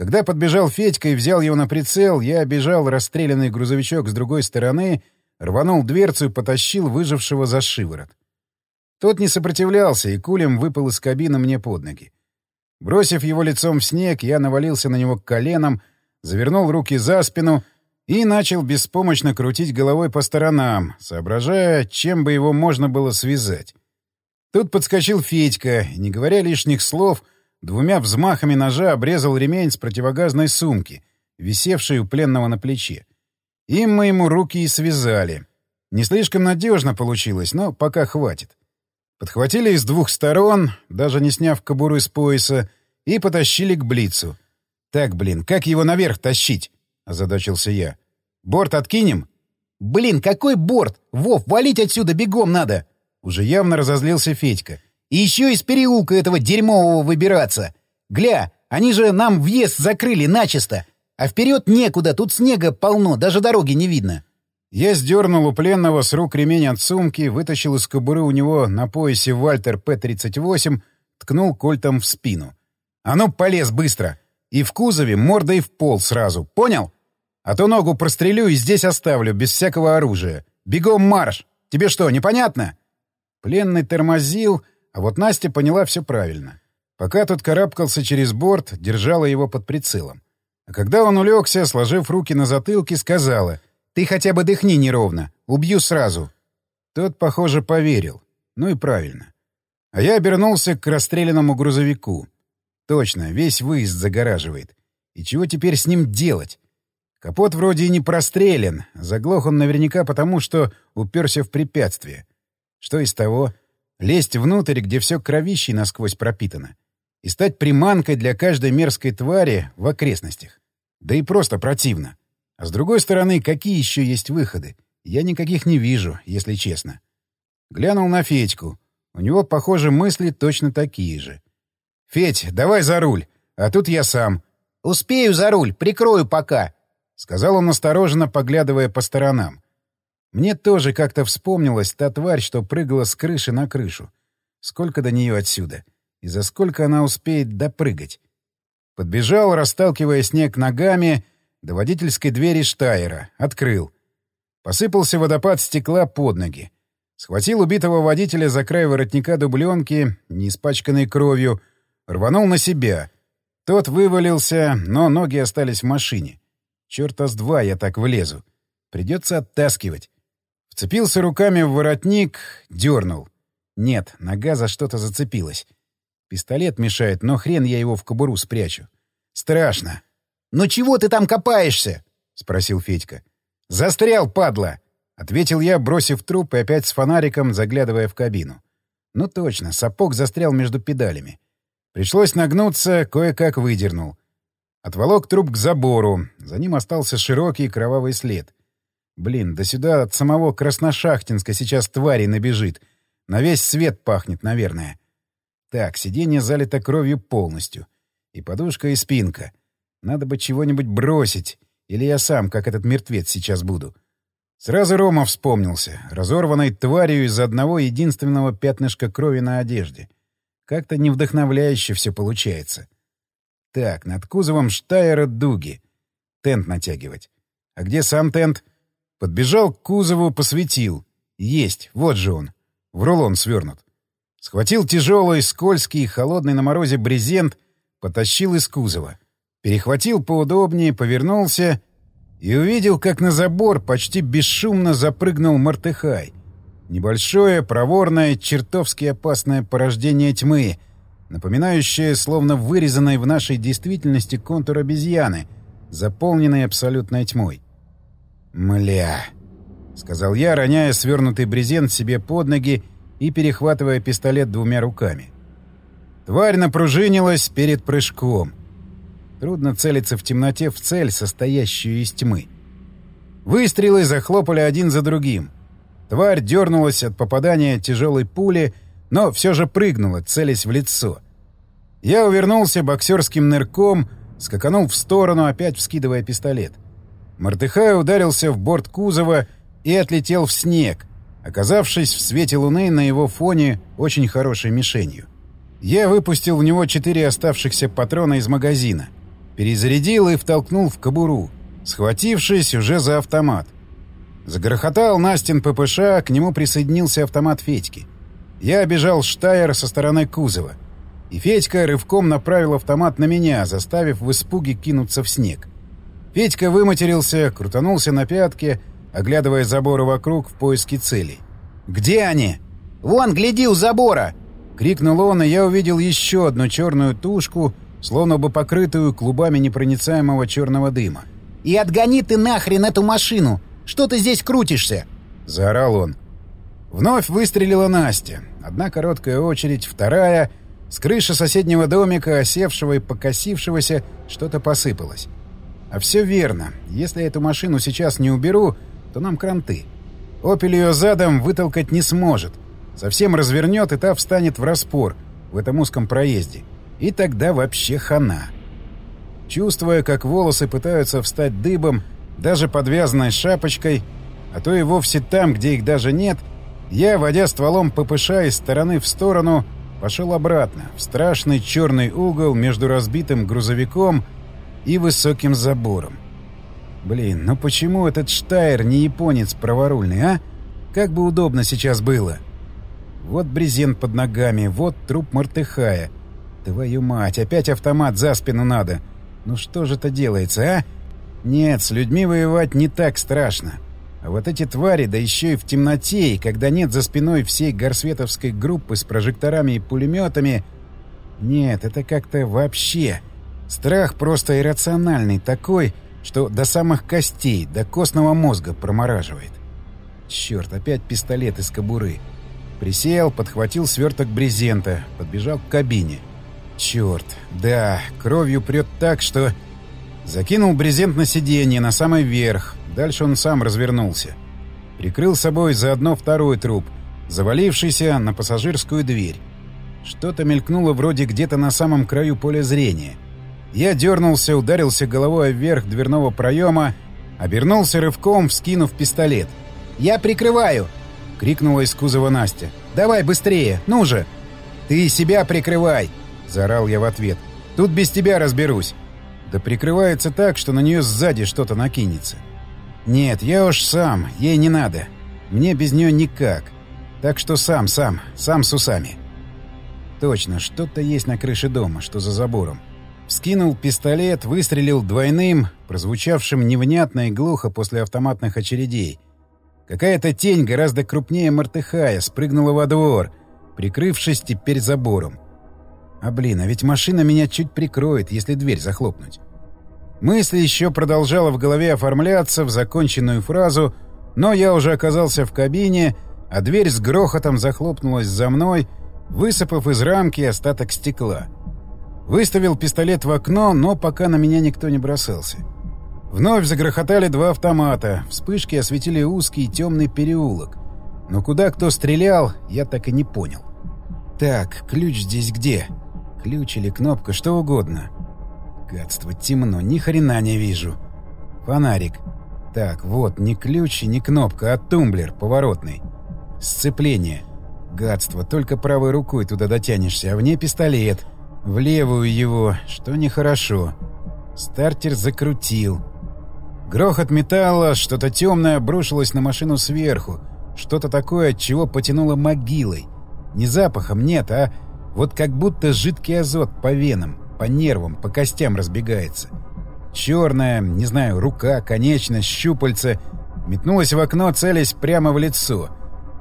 Speaker 1: Когда подбежал Федька и взял его на прицел, я обежал расстрелянный грузовичок с другой стороны, рванул дверцу и потащил выжившего за шиворот. Тот не сопротивлялся и кулем выпал из кабины мне под ноги. Бросив его лицом в снег, я навалился на него коленом, завернул руки за спину и начал беспомощно крутить головой по сторонам, соображая, чем бы его можно было связать. Тут подскочил Федька, не говоря лишних слов — Двумя взмахами ножа обрезал ремень с противогазной сумки, висевшей у пленного на плече. Им мы ему руки и связали. Не слишком надежно получилось, но пока хватит. Подхватили из двух сторон, даже не сняв кобуры с пояса, и потащили к Блицу. «Так, блин, как его наверх тащить?» — озадачился я. «Борт откинем?» «Блин, какой борт? Вов, валить отсюда бегом надо!» Уже явно разозлился Федька. И еще из переулка этого дерьмового выбираться. Гля, они же нам въезд закрыли начисто. А вперед некуда, тут снега полно, даже дороги не видно. Я сдернул у пленного с рук ремень от сумки, вытащил из кобуры у него на поясе Вальтер П-38, ткнул кольтом в спину. «А ну, полез быстро! И в кузове мордой в пол сразу, понял? А то ногу прострелю и здесь оставлю, без всякого оружия. Бегом марш! Тебе что, непонятно?» Пленный тормозил, а вот Настя поняла все правильно. Пока тот карабкался через борт, держала его под прицелом. А когда он улегся, сложив руки на затылке, сказала «Ты хотя бы дыхни неровно, убью сразу». Тот, похоже, поверил. Ну и правильно. А я обернулся к расстрелянному грузовику. Точно, весь выезд загораживает. И чего теперь с ним делать? Капот вроде и не прострелен. Заглох он наверняка потому, что уперся в препятствие. Что из того? Лезть внутрь, где все кровищей насквозь пропитано. И стать приманкой для каждой мерзкой твари в окрестностях. Да и просто противно. А с другой стороны, какие еще есть выходы? Я никаких не вижу, если честно. Глянул на Федьку. У него, похоже, мысли точно такие же. «Федь, давай за руль, а тут я сам».
Speaker 2: «Успею за руль, прикрою пока», — сказал он осторожно, поглядывая по сторонам. Мне тоже как-то вспомнилась та тварь, что прыгала с крыши на крышу. Сколько до нее отсюда? И за сколько она успеет допрыгать? Подбежал, расталкивая снег ногами, до водительской двери Штайера. Открыл. Посыпался водопад стекла под ноги. Схватил убитого водителя за край воротника дубленки, не испачканной кровью, рванул на себя. Тот вывалился, но ноги остались в машине. Чёрта с два я так влезу. Придется оттаскивать. Вцепился руками в воротник, дернул. Нет, нога за что-то зацепилась. Пистолет мешает, но хрен я его в кобуру спрячу. Страшно. «Ну чего ты там копаешься?» — спросил Федька. «Застрял, падла!» — ответил я, бросив труп и опять с фонариком, заглядывая в кабину. Ну точно, сапог застрял между педалями. Пришлось нагнуться, кое-как выдернул. Отволок труп к забору. За ним остался широкий кровавый след. Блин, да сюда от самого Красношахтинска сейчас твари набежит. На весь свет пахнет, наверное. Так, сиденье залито кровью полностью. И подушка, и спинка. Надо бы чего-нибудь бросить. Или я сам, как этот мертвец, сейчас буду. Сразу Рома вспомнился, разорванной тварью из одного единственного пятнышка крови на одежде. Как-то невдохновляюще все получается. Так, над кузовом Штайера дуги. Тент натягивать. А где сам тент? Подбежал к кузову, посветил. Есть, вот же он. В рулон свернут. Схватил тяжелый, скользкий, холодный на морозе брезент, потащил из кузова. Перехватил поудобнее, повернулся и увидел, как на забор почти бесшумно запрыгнул Мартыхай. Небольшое, проворное, чертовски опасное порождение тьмы, напоминающее словно вырезанный в нашей действительности контур обезьяны, заполненный абсолютной тьмой. «Мля!» — сказал я, роняя свернутый брезент себе под ноги и перехватывая пистолет двумя руками. Тварь напружинилась перед прыжком. Трудно целиться в темноте в цель, состоящую из тьмы. Выстрелы захлопали один за другим. Тварь дернулась от попадания тяжелой пули, но все же прыгнула, целясь в лицо. Я увернулся боксерским нырком, скаканул в сторону, опять вскидывая пистолет. Мартыхай ударился в борт кузова и отлетел в снег, оказавшись в свете луны на его фоне очень хорошей мишенью. Я выпустил в него четыре оставшихся патрона из магазина, перезарядил и втолкнул в кобуру, схватившись уже за автомат. Загрохотал Настин ППШ, к нему присоединился автомат Федьки. Я обежал Штайер со стороны кузова. И Федька рывком направил автомат на меня, заставив в испуге кинуться в снег. Федька выматерился, крутанулся на пятке, оглядывая заборы вокруг в поиске целей. «Где они?» «Вон, гляди, у забора!» — крикнул он, и я увидел еще одну черную тушку, словно бы покрытую клубами непроницаемого черного дыма. «И отгони ты нахрен эту машину! Что ты здесь крутишься?» — заорал он. Вновь выстрелила Настя. Одна короткая очередь, вторая. С крыши соседнего домика, осевшего и покосившегося, что-то посыпалось. А все верно. Если эту машину сейчас не уберу, то нам кранты. «Опель» ее задом вытолкать не сможет. Совсем развернет, и та встанет в распор в этом узком проезде. И тогда вообще хана. Чувствуя, как волосы пытаются встать дыбом, даже подвязанной шапочкой, а то и вовсе там, где их даже нет, я, водя стволом ППШ из стороны в сторону, пошел обратно, в страшный черный угол между разбитым грузовиком и высоким забором. Блин, ну почему этот Штайр не японец праворульный, а? Как бы удобно сейчас было. Вот брезент под ногами, вот труп Мартыхая. Твою мать, опять автомат за спину надо. Ну что же это делается, а? Нет, с людьми воевать не так страшно. А вот эти твари, да еще и в темноте, и когда нет за спиной всей горсветовской группы с прожекторами и пулеметами... Нет, это как-то вообще... Страх просто иррациональный такой, что до самых костей, до костного мозга промораживает. Черт, опять пистолет из кобуры. Присел, подхватил сверток брезента, подбежал к кабине. Черт, да, кровью прет так, что... Закинул брезент на сиденье, на самый верх. Дальше он сам развернулся. Прикрыл собой заодно второй труп, завалившийся на пассажирскую дверь.
Speaker 1: Что-то мелькнуло вроде где-то на самом краю поля зрения. Я дернулся, ударился головой вверх дверного проема, обернулся рывком, вскинув пистолет.
Speaker 2: «Я прикрываю!»
Speaker 1: — крикнула из кузова Настя.
Speaker 2: «Давай быстрее! Ну же!»
Speaker 1: «Ты себя прикрывай!» — заорал я в ответ. «Тут без тебя разберусь!» Да прикрывается так, что на нее сзади что-то накинется. «Нет, я уж сам, ей не надо. Мне без нее никак. Так что сам, сам, сам с усами». Точно, что-то есть на крыше дома, что за забором. Скинул пистолет, выстрелил двойным, прозвучавшим невнятно и глухо после автоматных очередей. Какая-то тень гораздо крупнее Мартыхая спрыгнула во двор, прикрывшись теперь забором. А блин, а ведь машина меня чуть прикроет, если дверь захлопнуть. Мысль еще продолжала в голове оформляться в законченную фразу, но я уже оказался в кабине, а дверь с грохотом захлопнулась за мной — высыпав из рамки остаток стекла. Выставил пистолет в окно, но пока на меня никто не бросался. Вновь загрохотали два автомата, вспышки осветили узкий темный переулок. Но куда кто стрелял, я так и не понял. Так, ключ здесь где? Ключ или кнопка, что угодно. Гадство, темно, ни хрена не вижу. Фонарик. Так, вот, не ключ и не кнопка, а тумблер поворотный. Сцепление. Гадство, только правой рукой туда дотянешься, а в ней пистолет. В левую его, что нехорошо. Стартер закрутил. Грохот металла, что-то темное обрушилось на машину сверху. Что-то такое, от чего потянуло могилой. Не запахом, нет, а вот как будто жидкий азот по венам, по нервам, по костям разбегается. Черная, не знаю, рука, конечность, щупальце метнулась в окно, целясь прямо в лицо —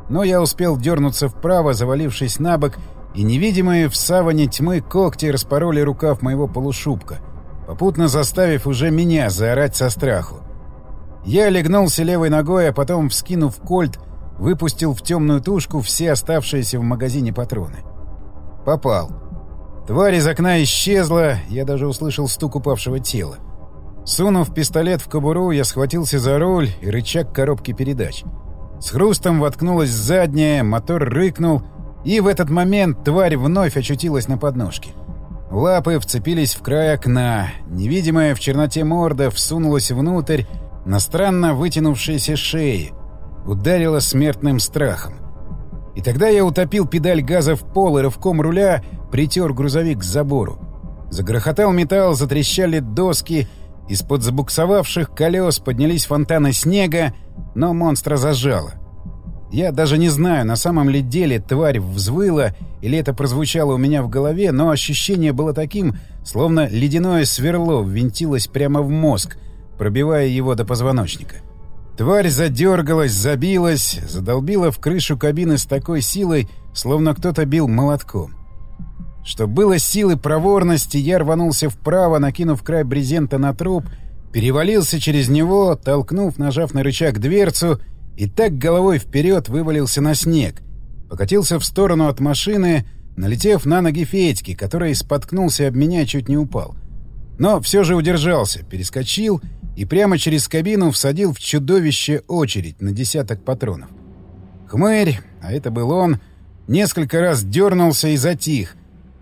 Speaker 1: но я успел дернуться вправо, завалившись на бок, и невидимые в саване тьмы когти распороли рукав моего полушубка, попутно заставив уже меня заорать со страху. Я легнулся левой ногой, а потом, вскинув кольт, выпустил в темную тушку все оставшиеся в магазине патроны. Попал. Тварь из окна исчезла, я даже услышал стук упавшего тела. Сунув пистолет в кобуру, я схватился за руль и рычаг коробки передач — с хрустом воткнулась задняя, мотор рыкнул, и в этот момент тварь вновь очутилась на подножке. Лапы вцепились в край окна, невидимая в черноте морда всунулась внутрь на странно вытянувшиеся шеи, ударила смертным страхом. И тогда я утопил педаль газа в пол и рывком руля притер грузовик к забору. Загрохотал металл, затрещали доски, из-под забуксовавших колес поднялись фонтаны снега, но монстра зажало. Я даже не знаю, на самом ли деле тварь взвыла или это прозвучало у меня в голове, но ощущение было таким, словно ледяное сверло ввинтилось прямо в мозг, пробивая его до позвоночника. Тварь задергалась, забилась, задолбила в крышу кабины с такой силой, словно кто-то бил молотком. Что было силы проворности, я рванулся вправо, накинув край брезента на труп — перевалился через него, толкнув, нажав на рычаг дверцу, и так головой вперед вывалился на снег. Покатился в сторону от машины, налетев на ноги Федьки, который споткнулся об меня чуть не упал. Но все же удержался, перескочил и прямо через кабину всадил в чудовище очередь на десяток патронов. Хмырь, а это был он, несколько раз дернулся и затих,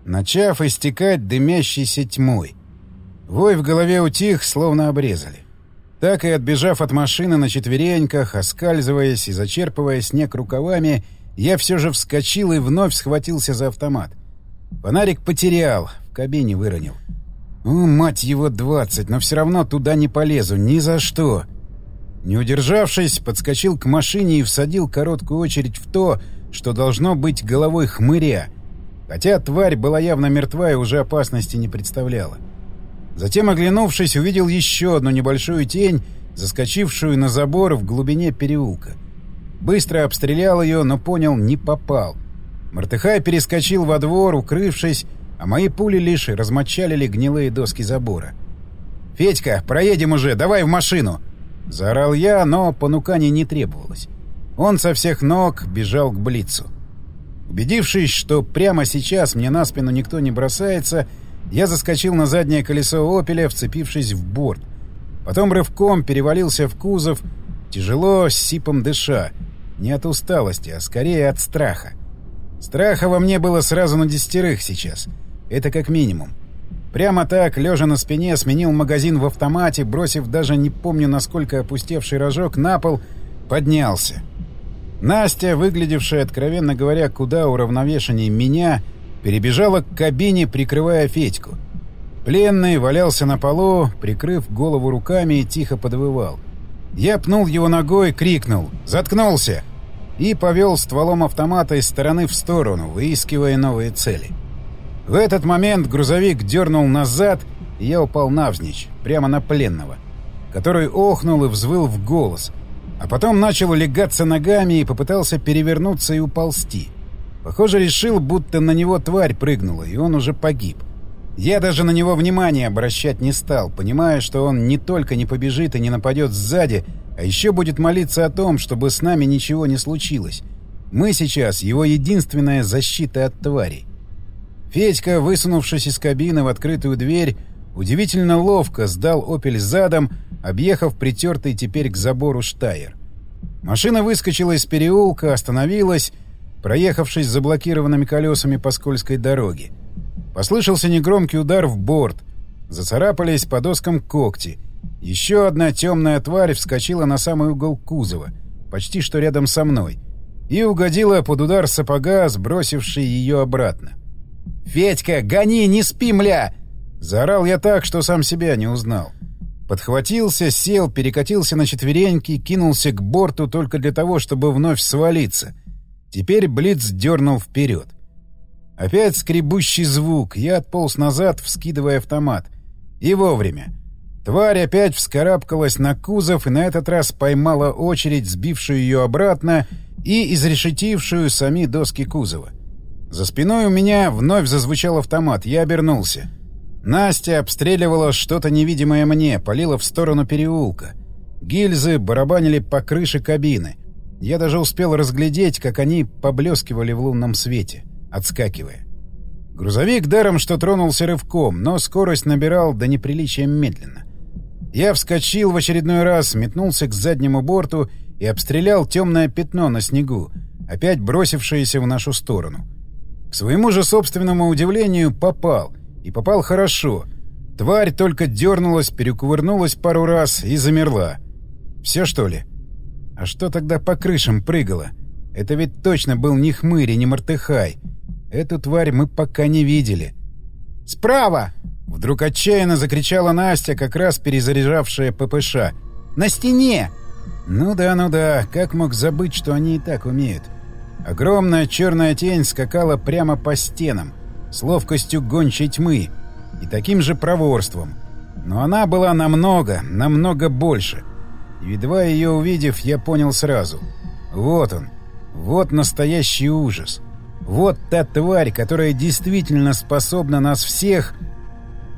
Speaker 1: начав истекать дымящейся тьмой. Вой в голове утих, словно обрезали. Так и отбежав от машины на четвереньках, оскальзываясь и зачерпывая снег рукавами, я все же вскочил и вновь схватился за автомат. Фонарик потерял, в кабине выронил. О, мать его, двадцать, но все равно туда не полезу, ни за что. Не удержавшись, подскочил к машине и всадил короткую очередь в то, что должно быть головой хмыря. Хотя тварь была явно мертва и уже опасности не представляла. Затем, оглянувшись, увидел еще одну небольшую тень, заскочившую на забор в глубине переулка. Быстро обстрелял ее, но понял, не попал. Мартыхай перескочил во двор, укрывшись, а мои пули лишь размочалили гнилые доски забора. «Федька, проедем уже, давай в машину!» Заорал я, но понуканий не требовалось. Он со всех ног бежал к Блицу. Убедившись, что прямо сейчас мне на спину никто не бросается, я заскочил на заднее колесо «Опеля», вцепившись в борт. Потом рывком перевалился в кузов, тяжело, с сипом дыша. Не от усталости, а скорее от страха. Страха во мне было сразу на десятерых сейчас. Это как минимум. Прямо так, лежа на спине, сменил магазин в автомате, бросив даже не помню насколько опустевший рожок на пол, поднялся. Настя, выглядевшая, откровенно говоря, куда уравновешеннее меня, перебежала к кабине, прикрывая Федьку. Пленный валялся на полу, прикрыв голову руками и тихо подвывал. Я пнул его ногой, крикнул «Заткнулся!» и повел стволом автомата из стороны в сторону, выискивая новые цели. В этот момент грузовик дернул назад, и я упал навзничь, прямо на пленного, который охнул и взвыл в голос, а потом начал легаться ногами и попытался перевернуться и уползти. Похоже, решил, будто на него тварь прыгнула, и он уже погиб. Я даже на него внимания обращать не стал, понимая, что он не только не побежит и не нападет сзади, а еще будет молиться о том, чтобы с нами ничего не случилось. Мы сейчас его единственная защита от тварей. Федька, высунувшись из кабины в открытую дверь, удивительно ловко сдал «Опель» задом, объехав притертый теперь к забору штайер. Машина выскочила из переулка, остановилась, проехавшись заблокированными колесами по скользкой дороге. Послышался негромкий удар в борт. Зацарапались по доскам когти. Еще одна темная тварь вскочила на самый угол кузова, почти что рядом со мной, и угодила под удар сапога, сбросивший ее обратно. «Федька, гони, не спи, мля!» Заорал я так, что сам себя не узнал. Подхватился, сел, перекатился на четвереньки, кинулся к борту только для того, чтобы вновь свалиться. Теперь Блиц дернул вперед. Опять скребущий звук. Я отполз назад, вскидывая автомат. И вовремя. Тварь опять вскарабкалась на кузов и на этот раз поймала очередь, сбившую ее обратно и изрешетившую сами доски кузова. За спиной у меня вновь зазвучал автомат. Я обернулся. Настя обстреливала что-то невидимое мне, палила в сторону переулка. Гильзы барабанили по крыше кабины. Я даже успел разглядеть, как они поблескивали в лунном свете отскакивая. Грузовик даром что тронулся рывком, но скорость набирал до неприличия медленно. Я вскочил в очередной раз, метнулся к заднему борту и обстрелял темное пятно на снегу, опять бросившееся в нашу сторону. К своему же собственному удивлению попал, и попал хорошо. Тварь только дернулась, перекувырнулась пару раз и замерла. Все что ли? А что тогда по крышам прыгало? Это ведь точно был не хмырь и не мартыхай. Эту тварь мы пока не видели. «Справа!» — вдруг отчаянно закричала Настя, как раз перезаряжавшая ППШ. «На стене!» Ну да, ну да, как мог забыть, что они и так умеют. Огромная черная тень скакала прямо по стенам, с ловкостью гончей тьмы и таким же проворством. Но она была намного, намного больше. Едва ее увидев, я понял сразу. Вот он, вот настоящий ужас. Вот та тварь, которая действительно способна нас всех...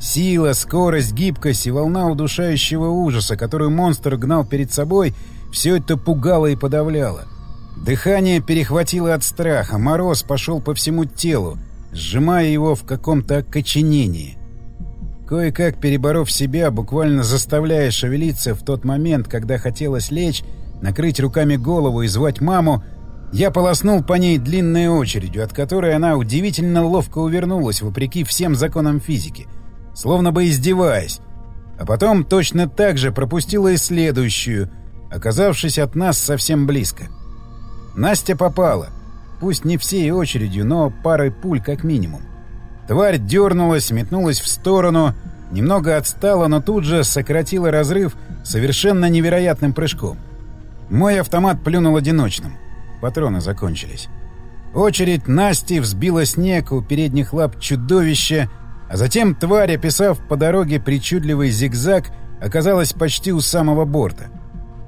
Speaker 1: Сила, скорость, гибкость и волна удушающего ужаса, которую монстр гнал перед собой, все это пугало и подавляло. Дыхание перехватило от страха, мороз пошел по всему телу, сжимая его в каком-то окоченении. Кое-как переборов себя, буквально заставляя шевелиться в тот момент, когда хотелось лечь, накрыть руками голову и звать маму, я полоснул по ней длинной очередью, от которой она удивительно ловко увернулась, вопреки всем законам физики, словно бы издеваясь. А потом точно так же пропустила и следующую, оказавшись от нас совсем близко. Настя попала. Пусть не всей очередью, но парой пуль как минимум. Тварь дернулась, метнулась в сторону, немного отстала, но тут же сократила разрыв совершенно невероятным прыжком. Мой автомат плюнул одиночным. Патроны закончились. Очередь Насти взбила снег у передних лап чудовища, а затем тварь, описав по дороге причудливый зигзаг, оказалась почти у самого борта.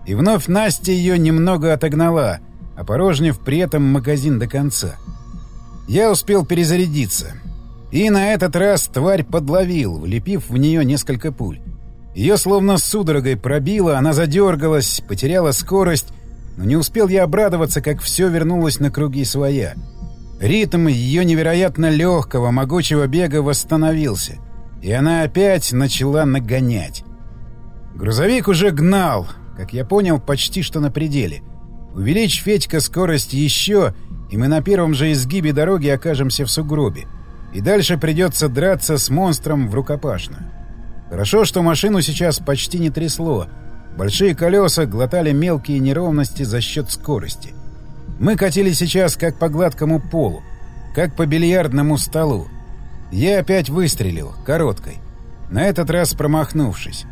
Speaker 1: И вновь Настя ее немного отогнала, опорожнив при этом магазин до конца. Я успел перезарядиться. И на этот раз тварь подловил, влепив в нее несколько пуль. Ее словно судорогой пробило, она задергалась, потеряла скорость но не успел я обрадоваться, как все вернулось на круги своя. Ритм ее невероятно легкого, могучего бега восстановился, и она опять начала нагонять. Грузовик уже гнал, как я понял, почти что на пределе. Увеличь Федька скорость еще, и мы на первом же изгибе дороги окажемся в сугробе. И дальше придется драться с монстром в рукопашную. Хорошо, что машину сейчас почти не трясло. Большие колеса глотали мелкие неровности за счет скорости. Мы катили сейчас как по гладкому полу, как по бильярдному столу. Я опять выстрелил, короткой. На этот раз промахнувшись.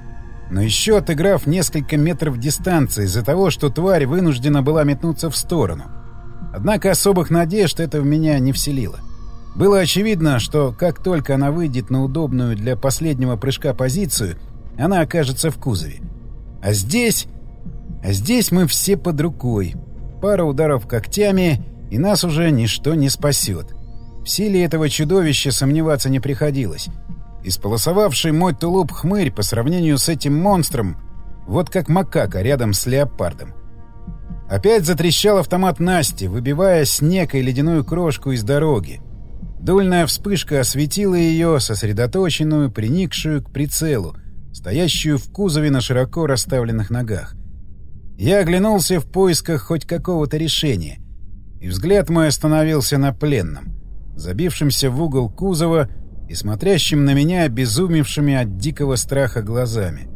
Speaker 1: Но еще отыграв несколько метров дистанции из-за того, что тварь вынуждена была метнуться в сторону. Однако особых надежд это в меня не вселило. Было очевидно, что как только она выйдет на удобную для последнего прыжка позицию, она окажется в кузове. А здесь... А здесь мы все под рукой. Пара ударов когтями, и нас уже ничто не спасет. В силе этого чудовища сомневаться не приходилось. Исполосовавший мой тулуп хмырь по сравнению с этим монстром, вот как макака рядом с леопардом. Опять затрещал автомат Насти, выбивая снег и ледяную крошку из дороги. Дульная вспышка осветила ее, сосредоточенную, приникшую к прицелу, стоящую в кузове на широко расставленных ногах. Я оглянулся в поисках хоть какого-то решения, и взгляд мой остановился на пленном, забившемся в угол кузова и смотрящим на меня обезумевшими от дикого страха глазами.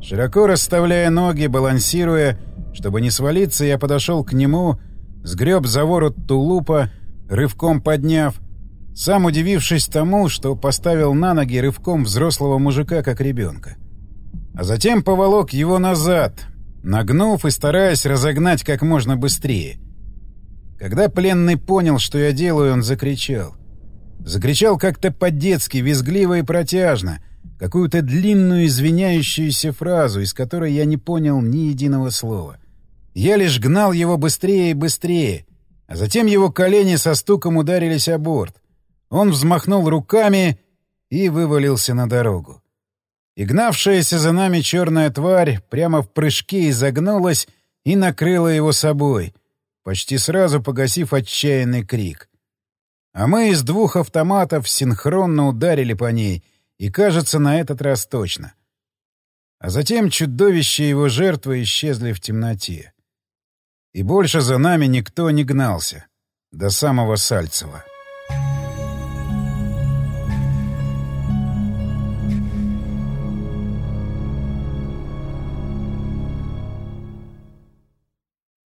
Speaker 1: Широко расставляя ноги, балансируя, чтобы не свалиться, я подошел к нему, сгреб за ворот тулупа, рывком подняв, сам удивившись тому, что поставил на ноги рывком взрослого мужика, как ребенка. А затем поволок его назад, нагнув и стараясь разогнать как можно быстрее. Когда пленный понял, что я делаю, он закричал. Закричал как-то по-детски, визгливо и протяжно, какую-то длинную извиняющуюся фразу, из которой я не понял ни единого слова. Я лишь гнал его быстрее и быстрее, а затем его колени со стуком ударились о борт. Он взмахнул руками и вывалился на дорогу. И гнавшаяся за нами черная тварь прямо в прыжке изогнулась и накрыла его собой, почти сразу погасив отчаянный крик. А мы из двух автоматов синхронно ударили по ней, и, кажется, на этот раз точно. А затем чудовище его жертвы исчезли в темноте. И больше за нами никто не гнался. До самого Сальцева.